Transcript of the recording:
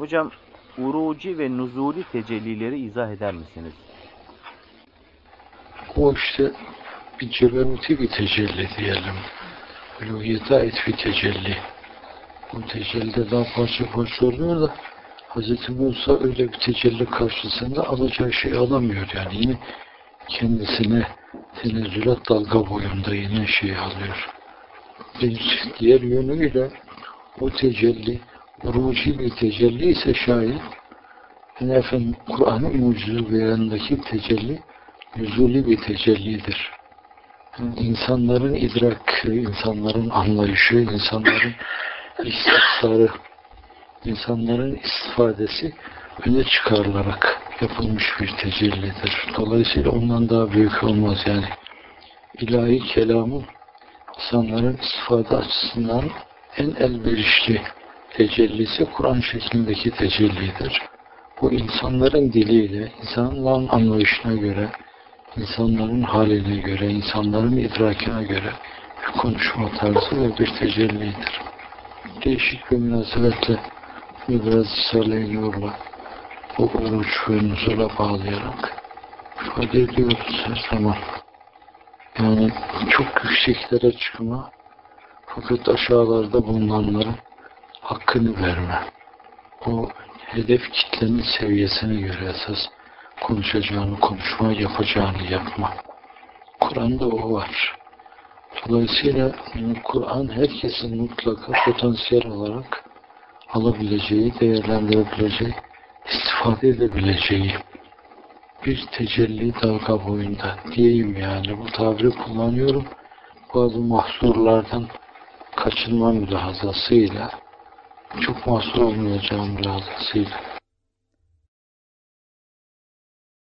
Hocam uruci ve nuzuli tecellileri izah eder misiniz? O işte bir ceberuti bir tecelli diyelim. Uluhiyete ait bir tecelli. Bu tecellide daha parça parça oluyor da Hz. Musa öyle bir tecelli karşısında alacağı şeyi alamıyor yani. Yine kendisine tenezzülat dalga boyunda yine şey alıyor. Diğer yönüyle o tecelli uruci bir tecelli ise şayet yani efendim Kur'an-ı Mucize beyanındaki tecelli nüzuli bir tecellidir. Yani insanların idrakı, insanların anlayışı, insanların istisarı, insanların istifadesi öne çıkarılarak yapılmış bir tecellidir. Dolayısıyla ondan daha büyük olmaz yani. İlahi kelamın insanların istifade açısından en elverişli tecellisi Kur'an şeklindeki tecellidir. Bu insanların diliyle, insanların anlayışına göre, insanların haline göre, insanların idrakine göre bir konuşma tarzı ve bir tecellidir. Değişik bir münasebetle ve biraz Nur'la o oruç ve nuzula bağlayarak ifade ediyoruz her zaman. Yani çok yükseklere çıkma fakat aşağılarda bulunanların hakkını verme. O hedef kitlenin seviyesine göre esas konuşacağını konuşma, yapacağını yapma. Kur'an'da o var. Dolayısıyla yani Kur'an herkesin mutlaka potansiyel olarak alabileceği, değerlendirebileceği, istifade edebileceği bir tecelli dalga boyunda diyeyim yani. Bu tabiri kullanıyorum. Bazı mahsurlardan kaçınma mülahazasıyla çok mahsur olmayacağım mülahazasıyla.